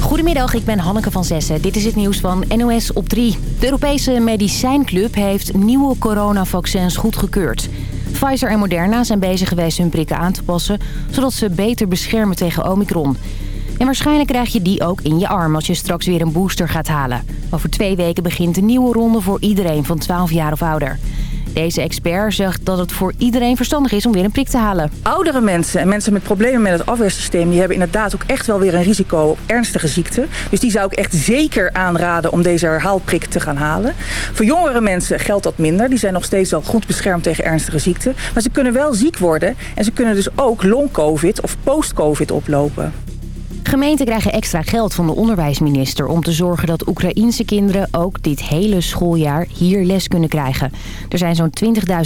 Goedemiddag, ik ben Hanneke van Zessen. Dit is het nieuws van NOS op 3. De Europese Medicijnclub heeft nieuwe coronavaccins goedgekeurd. Pfizer en Moderna zijn bezig geweest hun prikken aan te passen... zodat ze beter beschermen tegen Omicron. En waarschijnlijk krijg je die ook in je arm als je straks weer een booster gaat halen. Over twee weken begint een nieuwe ronde voor iedereen van 12 jaar of ouder. Deze expert zegt dat het voor iedereen verstandig is om weer een prik te halen. Oudere mensen en mensen met problemen met het afweersysteem... die hebben inderdaad ook echt wel weer een risico op ernstige ziekten. Dus die zou ik echt zeker aanraden om deze herhaalprik te gaan halen. Voor jongere mensen geldt dat minder. Die zijn nog steeds wel goed beschermd tegen ernstige ziekten. Maar ze kunnen wel ziek worden en ze kunnen dus ook long-covid of post-covid oplopen. Gemeenten krijgen extra geld van de onderwijsminister... om te zorgen dat Oekraïense kinderen ook dit hele schooljaar hier les kunnen krijgen. Er zijn zo'n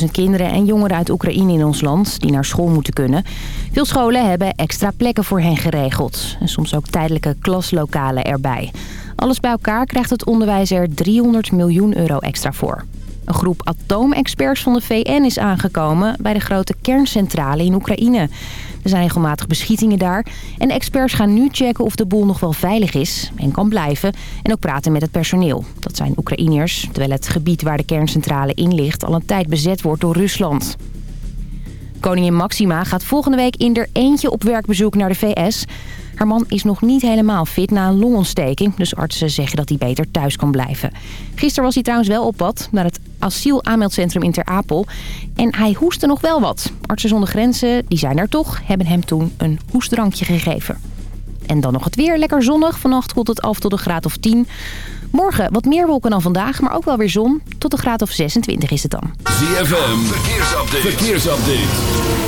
20.000 kinderen en jongeren uit Oekraïne in ons land... die naar school moeten kunnen. Veel scholen hebben extra plekken voor hen geregeld. En soms ook tijdelijke klaslokalen erbij. Alles bij elkaar krijgt het onderwijs er 300 miljoen euro extra voor. Een groep atoomexperts van de VN is aangekomen bij de grote kerncentrale in Oekraïne. Er zijn regelmatig beschietingen daar. En experts gaan nu checken of de boel nog wel veilig is en kan blijven. En ook praten met het personeel. Dat zijn Oekraïners, terwijl het gebied waar de kerncentrale in ligt... al een tijd bezet wordt door Rusland. Koningin Maxima gaat volgende week in er eentje op werkbezoek naar de VS... Haar man is nog niet helemaal fit na een longontsteking. Dus artsen zeggen dat hij beter thuis kan blijven. Gisteren was hij trouwens wel op pad naar het asielaanmeldcentrum in Ter Apel. En hij hoestte nog wel wat. Artsen zonder grenzen, die zijn er toch, hebben hem toen een hoestdrankje gegeven. En dan nog het weer. Lekker zonnig. Vannacht koelt het af tot een graad of 10. Morgen wat meer wolken dan vandaag, maar ook wel weer zon. Tot een graad of 26 is het dan. ZFM, verkeersupdate. verkeersupdate.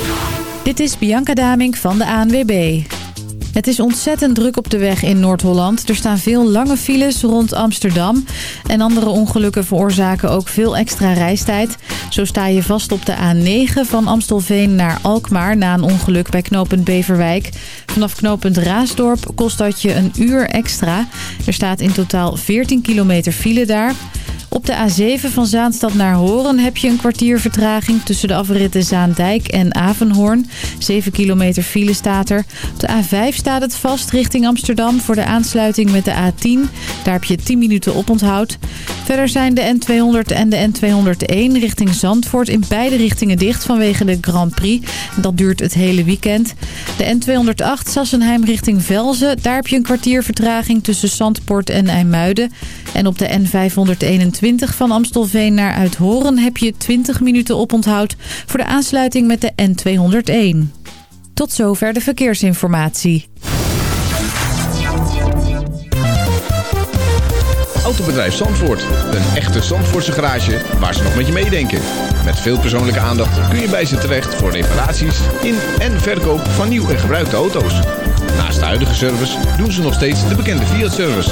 Dit is Bianca Damink van de ANWB. Het is ontzettend druk op de weg in Noord-Holland. Er staan veel lange files rond Amsterdam. En andere ongelukken veroorzaken ook veel extra reistijd. Zo sta je vast op de A9 van Amstelveen naar Alkmaar... na een ongeluk bij knooppunt Beverwijk. Vanaf knooppunt Raasdorp kost dat je een uur extra. Er staat in totaal 14 kilometer file daar... Op de A7 van Zaanstad naar Horen heb je een kwartier vertraging... tussen de afritten Zaandijk en Avenhoorn. 7 kilometer file staat er. Op de A5 staat het vast richting Amsterdam voor de aansluiting met de A10. Daar heb je 10 minuten op onthoud. Verder zijn de N200 en de N201 richting Zandvoort in beide richtingen dicht vanwege de Grand Prix. Dat duurt het hele weekend. De N208 Sassenheim richting Velzen. Daar heb je een kwartier vertraging tussen Zandpoort en IJmuiden. En op de N521 van Amstelveen naar Uithoren heb je 20 minuten oponthoud voor de aansluiting met de N201. Tot zover de verkeersinformatie. Autobedrijf Zandvoort. Een echte Zandvoortse garage waar ze nog met je meedenken. Met veel persoonlijke aandacht kun je bij ze terecht voor reparaties in en verkoop van nieuw en gebruikte auto's. Naast de huidige service doen ze nog steeds de bekende Fiat-service.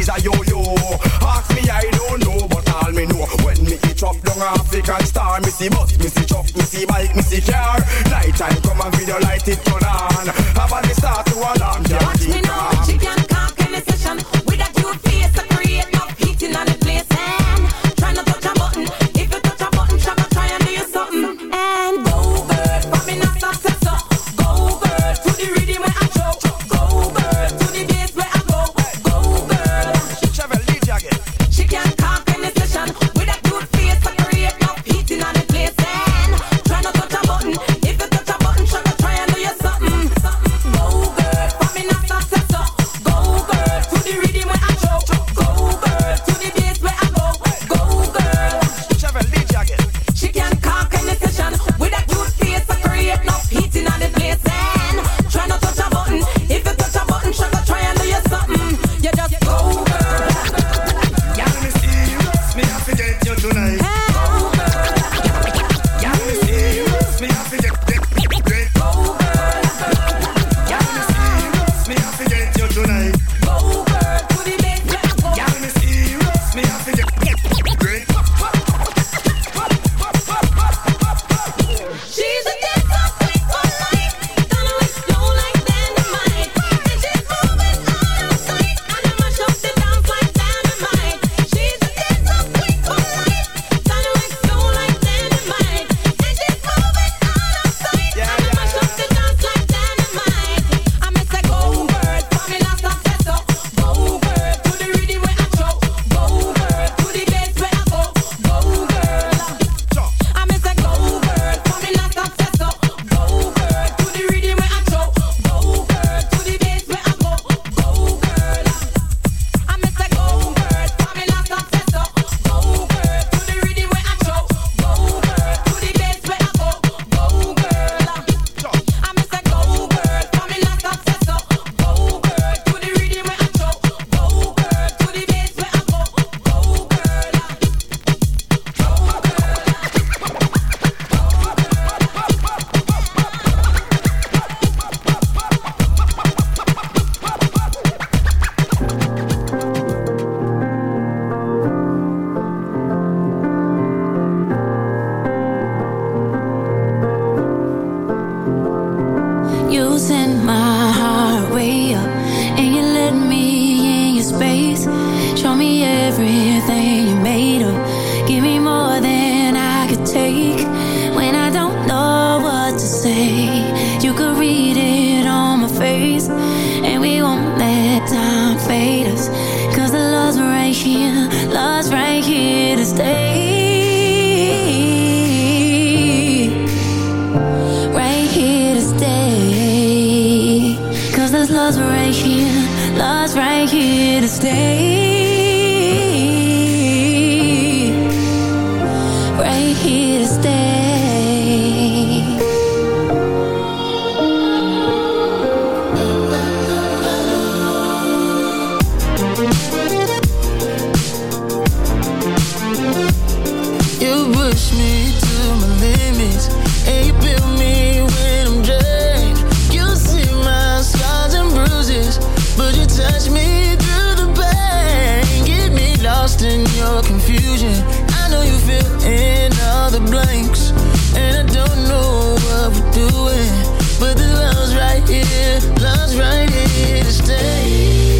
is a yo-yo. Ask me, I don't know, but all me know. When me eat chop down African star, me see bus, me see truck, me see bike, me see car. Night time come and video light it turn on. Have a start to watch in your confusion. I know you fill in all the blanks, and I don't know what we're doing, but the love's right here, love's right here to stay.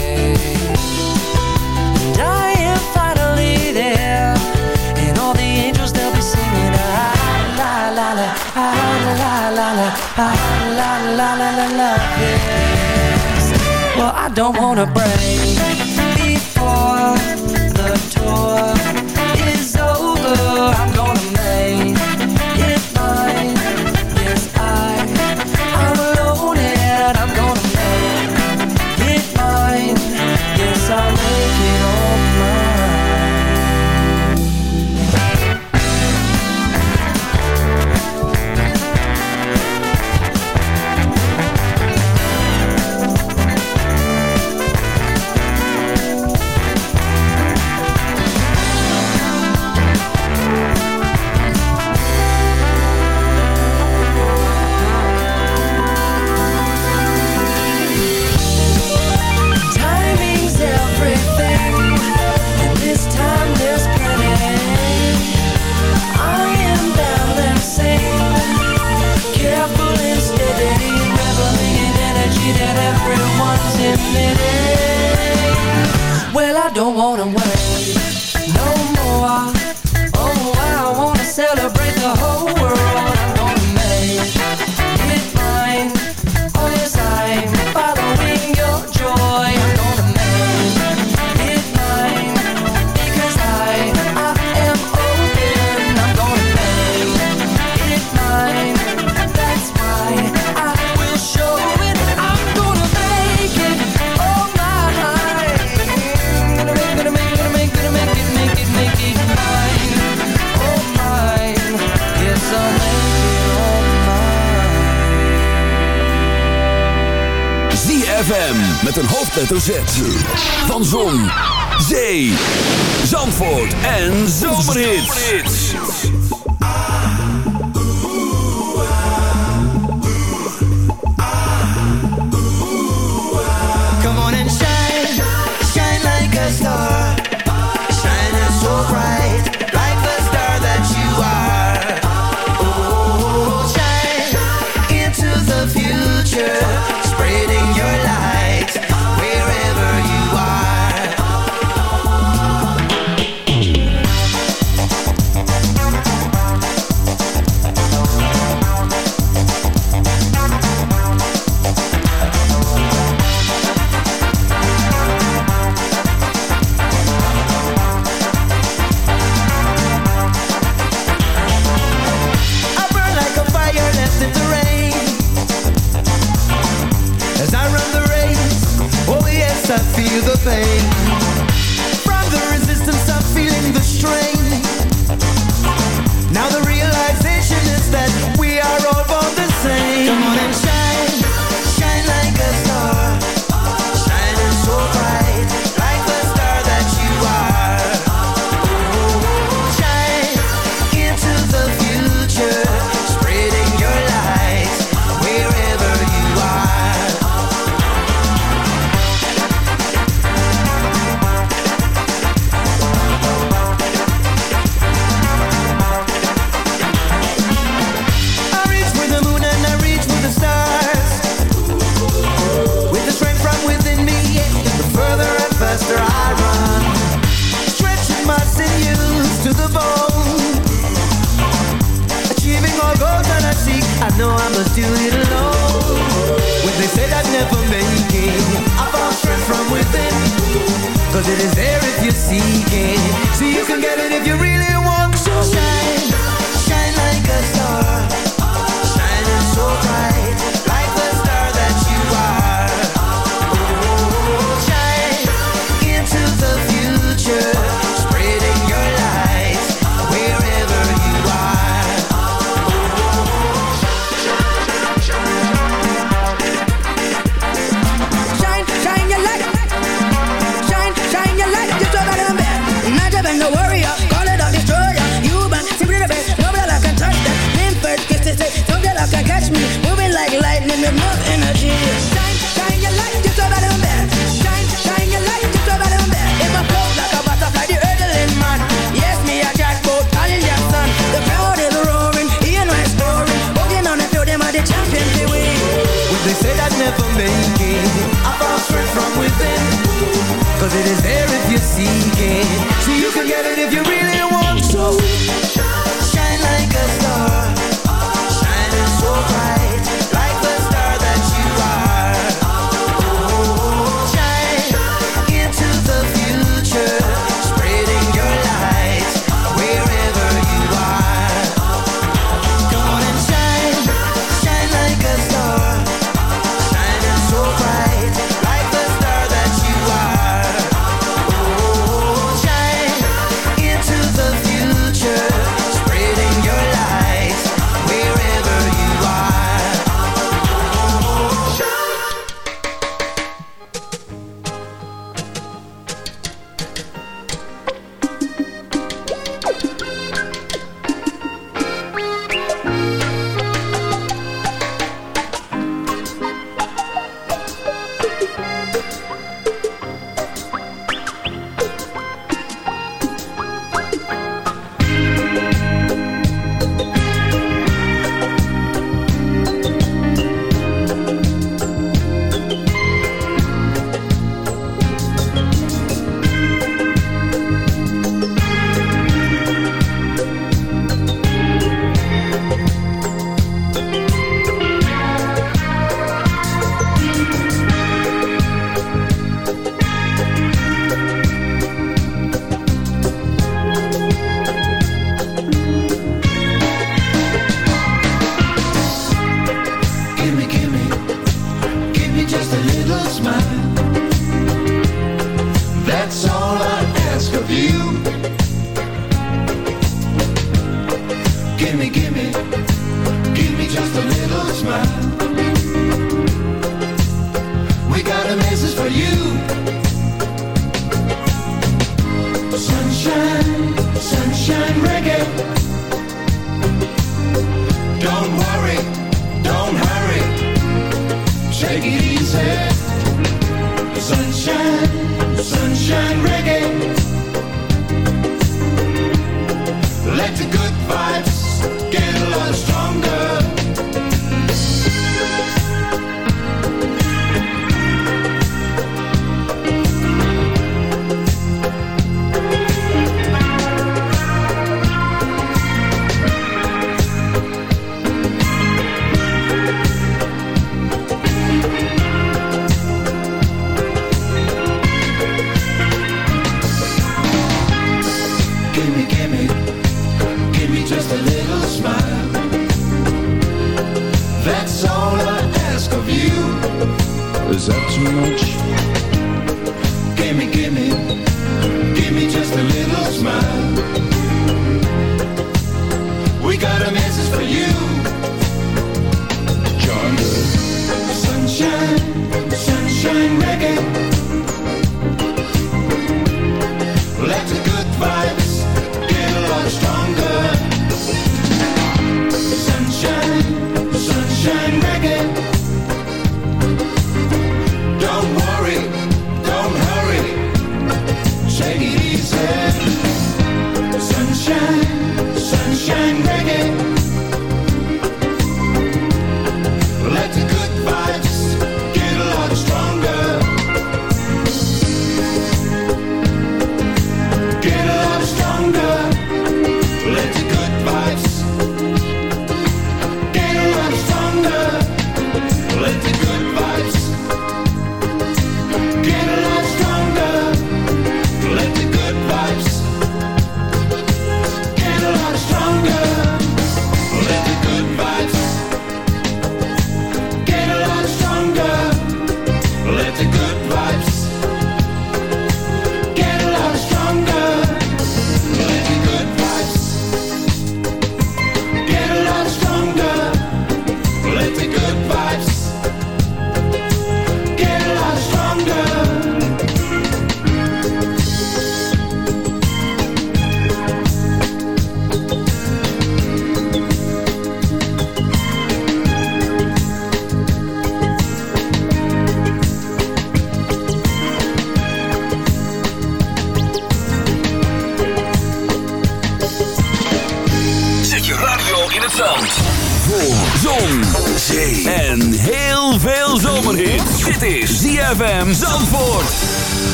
la la la, I, la la la la la, yes. Well, I don't wanna break.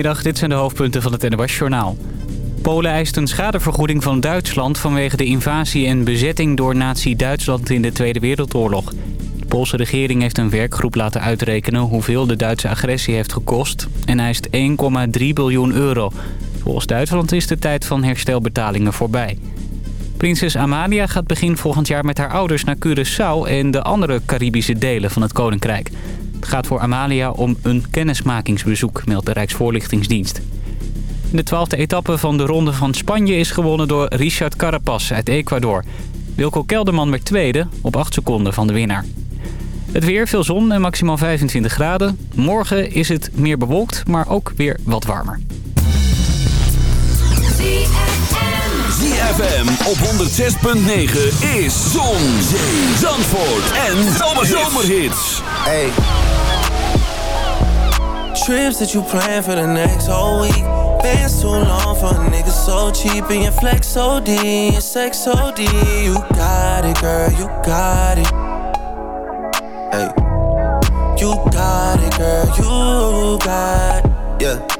Goedemiddag, dit zijn de hoofdpunten van het NOS Journaal. Polen eist een schadevergoeding van Duitsland vanwege de invasie en bezetting door nazi-Duitsland in de Tweede Wereldoorlog. De Poolse regering heeft een werkgroep laten uitrekenen hoeveel de Duitse agressie heeft gekost en eist 1,3 biljoen euro. Volgens Duitsland is de tijd van herstelbetalingen voorbij. Prinses Amalia gaat begin volgend jaar met haar ouders naar Curaçao en de andere Caribische delen van het Koninkrijk. Het gaat voor Amalia om een kennismakingsbezoek, meldt de Rijksvoorlichtingsdienst. De twaalfde etappe van de Ronde van Spanje is gewonnen door Richard Carapaz uit Ecuador. Wilco Kelderman werd tweede op 8 seconden van de winnaar. Het weer, veel zon en maximaal 25 graden. Morgen is het meer bewolkt, maar ook weer wat warmer. ZFM op 106.9 is Zon, Zee, Zandvoort en Zomerhits. Hey. Trips that you plan for the next whole week. Bands too long for a nigga so cheap. And your flex OD, your sex OD. You got it, girl, you got it. Hey. You got it, girl, you got Yeah.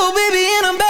Baby in a bag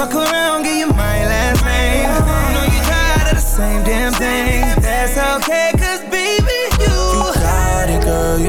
Fuck around, give you my last name. I know you tired of the same damn thing. That's okay, cause baby, you. You got it, girl, you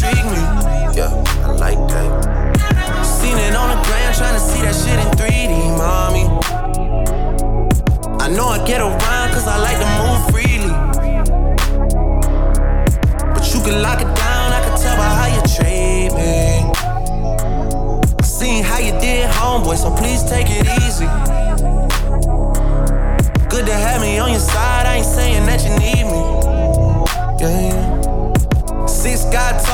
intrigue me. Yeah, I like that. Seen it on the ground, trying to see that shit in 3D, mommy. I know I get around cause I like to move freely. But you can lock it down, I can tell by how you treat me. I seen how you did, homeboy, so please take it easy.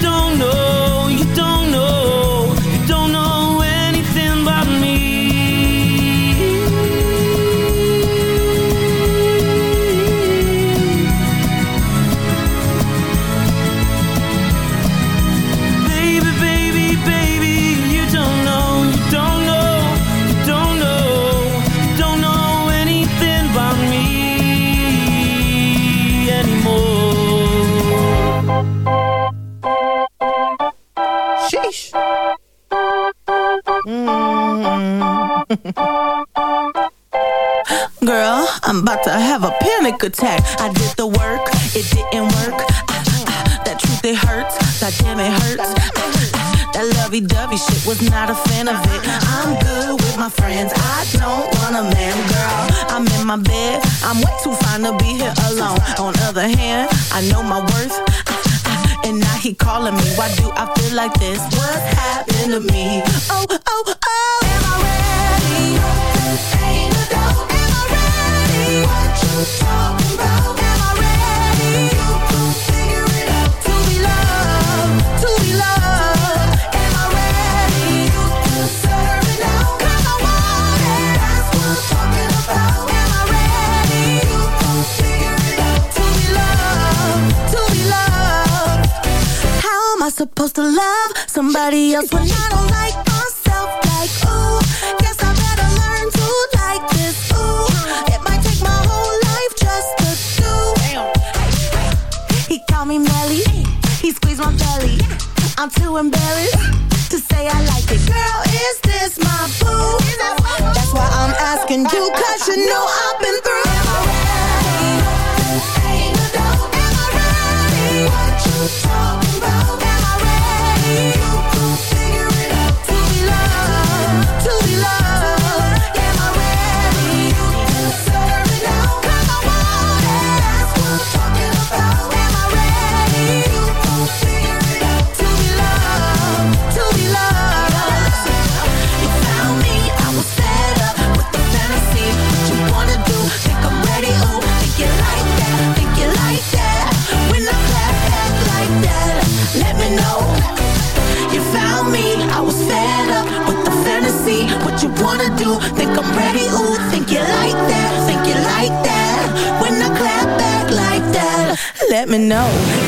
Don't know, Sheesh. Mm-hmm. Girl, I'm about to have a panic attack. I did the work, it didn't work. That truth, it hurts. God damn, it hurts. That lovey-dovey shit was not a fan of it. I'm good with my friends. I don't want a man, girl. I'm in my bed. I'm way too fine to be here alone. On other hand, I know my worth. And now he calling me. Why do I feel like this? What happened to me? Oh, oh, oh. Am I ready? Ain't no doubt. Am I ready? What you talking somebody else when I don't like myself? Like, ooh, guess I better learn to like this. Ooh, it might take my whole life just to do. He called me Melly, he squeezed my belly. I'm too embarrassed to say I like it. Girl, wanna do? Think I'm ready? Ooh, think you like that? Think you like that? When I clap back like that, let me know.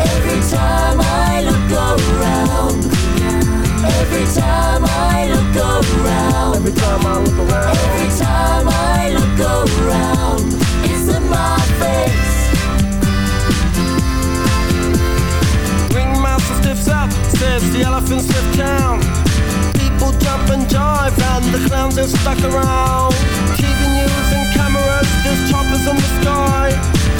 Every time I look around. Every time I look around. Every time I look around. Every time I look around. It's in my face. Ringmaster stiffs up, says the elephants lift town. People jump and jive, and the clowns are stuck around. TV news and cameras, there's choppers in the sky.